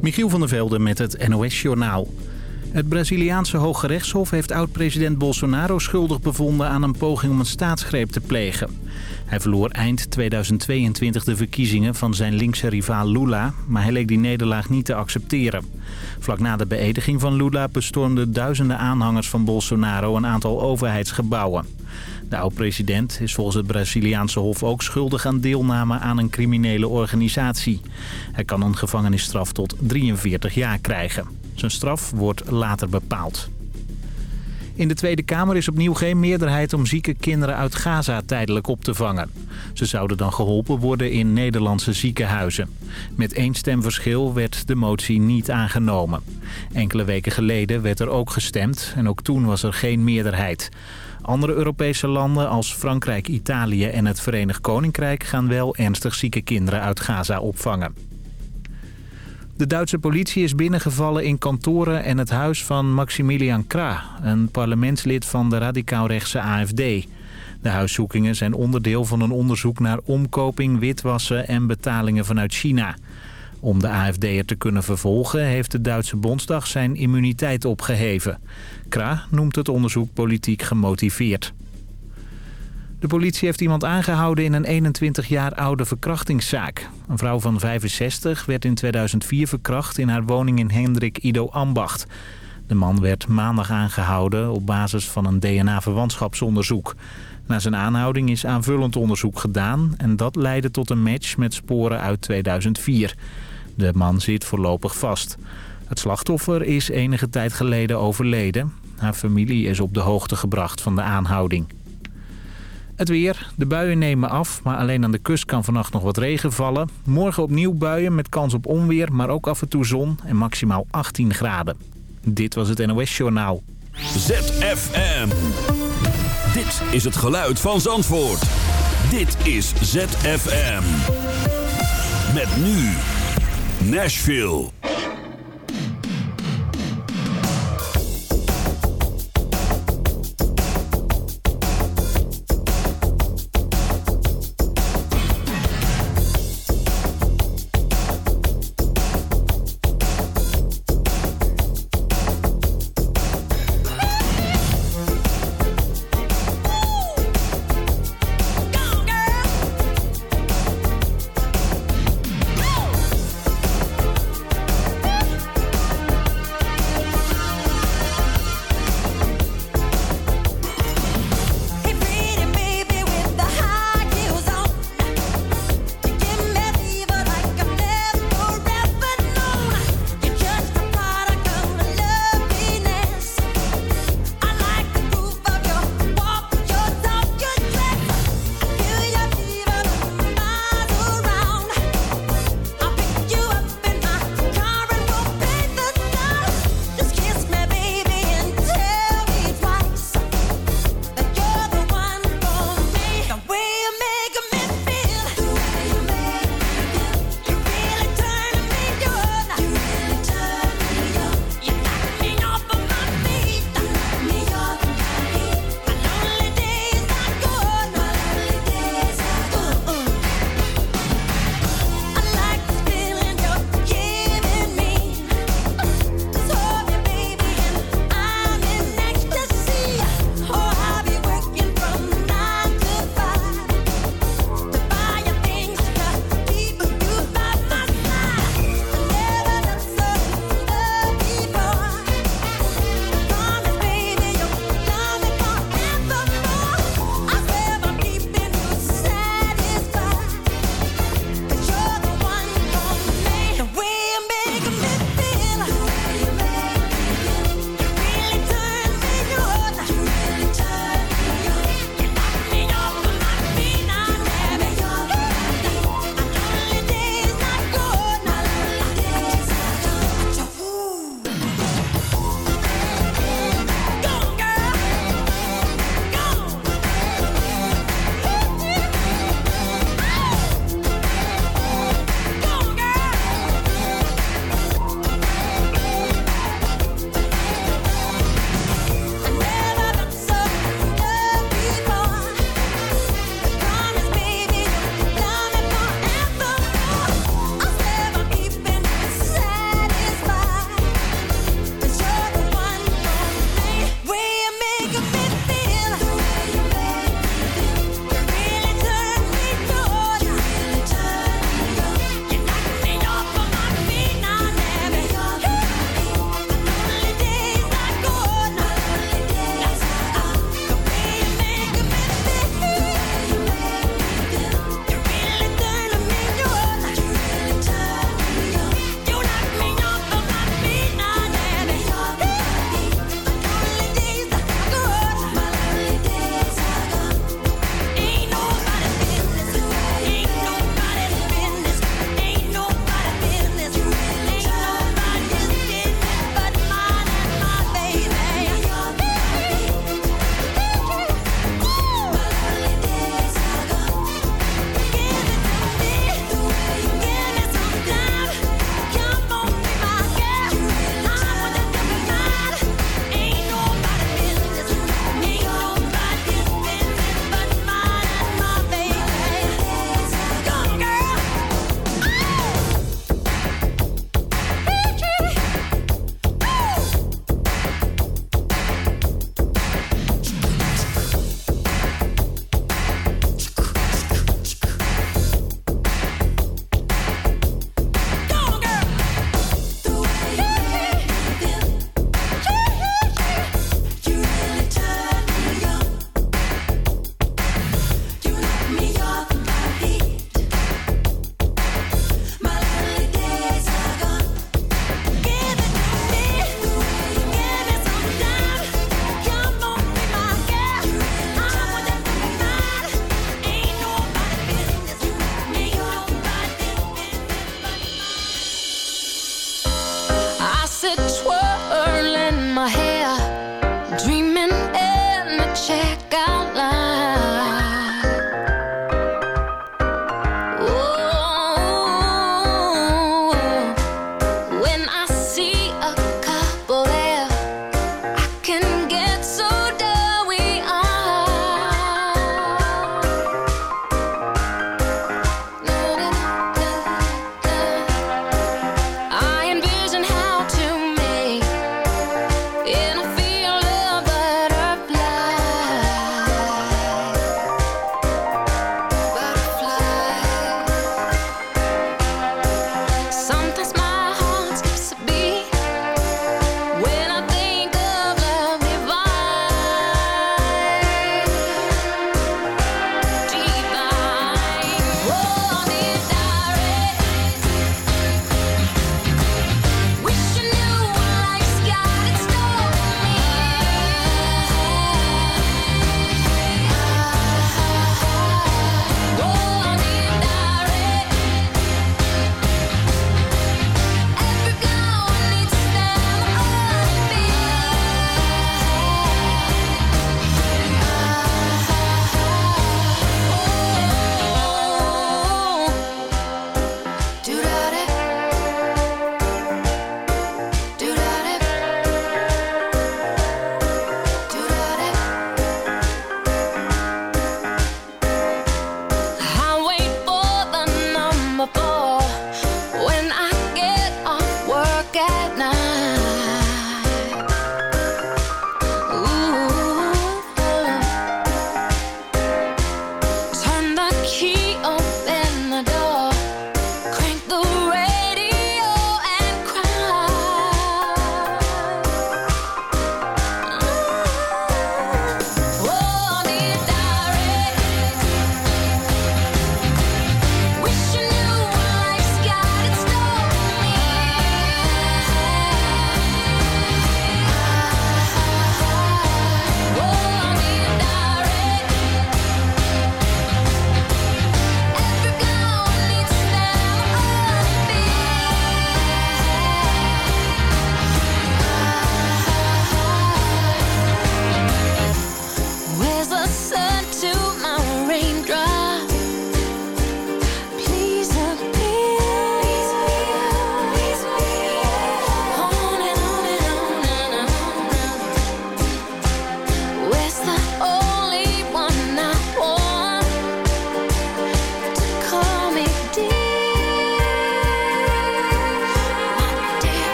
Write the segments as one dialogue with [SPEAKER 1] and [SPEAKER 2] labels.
[SPEAKER 1] Michiel van der Velde met het NOS-journaal. Het Braziliaanse Hoge Rechtshof heeft oud-president Bolsonaro schuldig bevonden aan een poging om een staatsgreep te plegen. Hij verloor eind 2022 de verkiezingen van zijn linkse rivaal Lula, maar hij leek die nederlaag niet te accepteren. Vlak na de beëdiging van Lula bestormden duizenden aanhangers van Bolsonaro een aantal overheidsgebouwen. De oud-president is volgens het Braziliaanse hof ook schuldig aan deelname aan een criminele organisatie. Hij kan een gevangenisstraf tot 43 jaar krijgen. Zijn straf wordt later bepaald. In de Tweede Kamer is opnieuw geen meerderheid om zieke kinderen uit Gaza tijdelijk op te vangen. Ze zouden dan geholpen worden in Nederlandse ziekenhuizen. Met één stemverschil werd de motie niet aangenomen. Enkele weken geleden werd er ook gestemd en ook toen was er geen meerderheid. Andere Europese landen als Frankrijk, Italië en het Verenigd Koninkrijk... gaan wel ernstig zieke kinderen uit Gaza opvangen. De Duitse politie is binnengevallen in kantoren en het huis van Maximilian Krah... een parlementslid van de radicaal-rechtse AFD. De huiszoekingen zijn onderdeel van een onderzoek naar omkoping, witwassen en betalingen vanuit China... Om de AFD'er te kunnen vervolgen heeft de Duitse Bondsdag zijn immuniteit opgeheven. Kra noemt het onderzoek politiek gemotiveerd. De politie heeft iemand aangehouden in een 21 jaar oude verkrachtingszaak. Een vrouw van 65 werd in 2004 verkracht in haar woning in Hendrik Ido Ambacht. De man werd maandag aangehouden op basis van een DNA-verwantschapsonderzoek. Na zijn aanhouding is aanvullend onderzoek gedaan en dat leidde tot een match met sporen uit 2004. De man zit voorlopig vast. Het slachtoffer is enige tijd geleden overleden. Haar familie is op de hoogte gebracht van de aanhouding. Het weer. De buien nemen af, maar alleen aan de kust kan vannacht nog wat regen vallen. Morgen opnieuw buien met kans op onweer, maar ook af en toe zon en maximaal 18 graden. Dit was het NOS Journaal.
[SPEAKER 2] ZFM. Dit is het geluid van Zandvoort. Dit is ZFM. Met nu Nashville.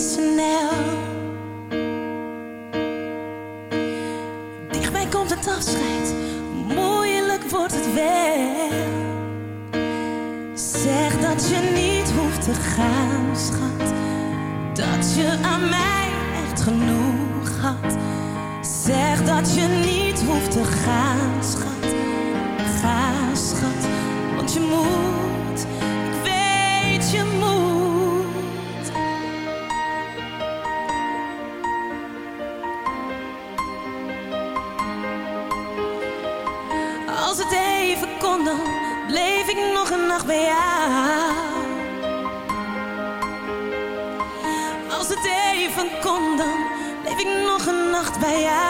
[SPEAKER 3] Chanel. Dichtbij komt het afscheid, moeilijk wordt het wel. Zeg dat je niet hoeft te gaan, schat. Dat je aan mij echt genoeg
[SPEAKER 2] had. Zeg dat je niet hoeft te gaan,
[SPEAKER 4] schat. Ga, schat, want
[SPEAKER 5] je moet.
[SPEAKER 4] vaya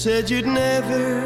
[SPEAKER 6] Said you'd never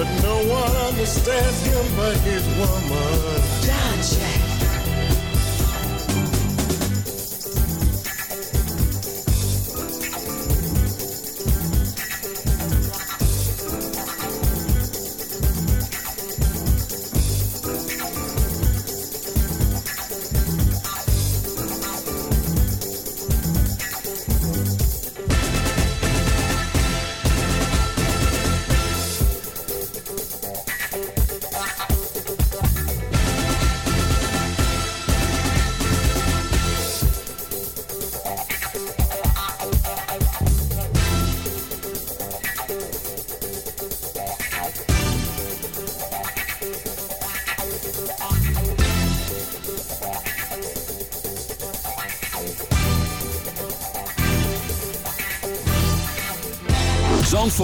[SPEAKER 7] But
[SPEAKER 6] no one understands him but his woman. John Jack.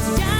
[SPEAKER 8] down.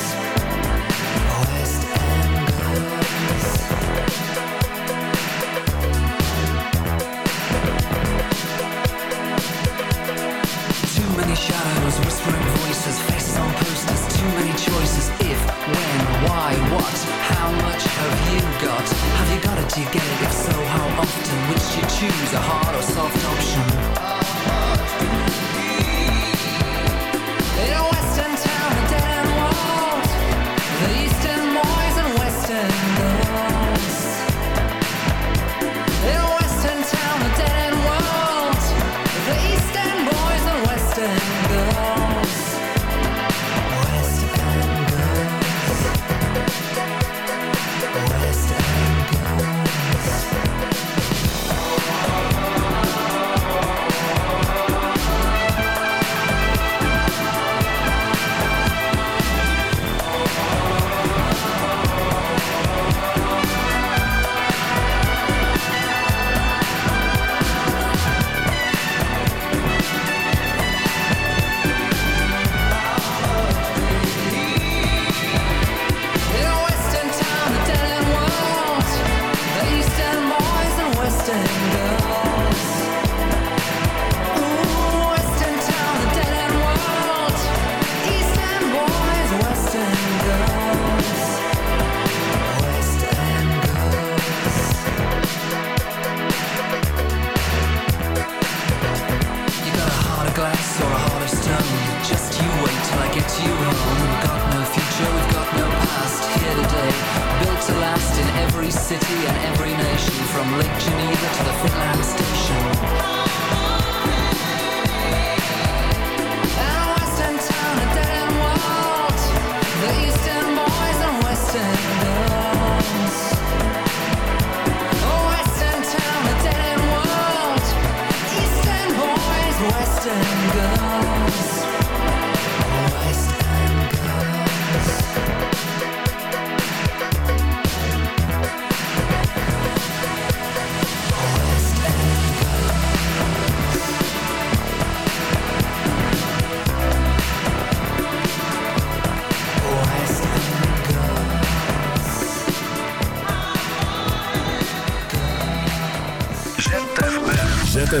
[SPEAKER 8] Whispering voices, faces on posters, too many choices. If, when, why, what, how much have you got? Have you got it? Do you get it? If so, how often? Which do you choose, a hard or soft option?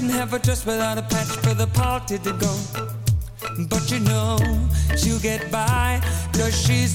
[SPEAKER 7] Doesn't have a dress without a patch for the party to go. But you know she'll get by Cause she's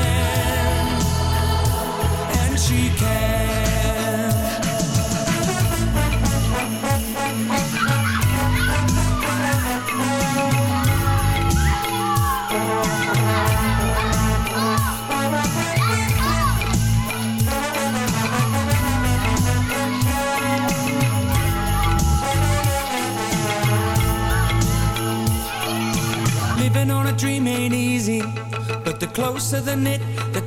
[SPEAKER 7] she can. Living on a dream ain't easy, but the closer the knit,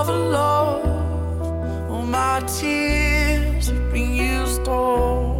[SPEAKER 9] another love. All my tears have been used up.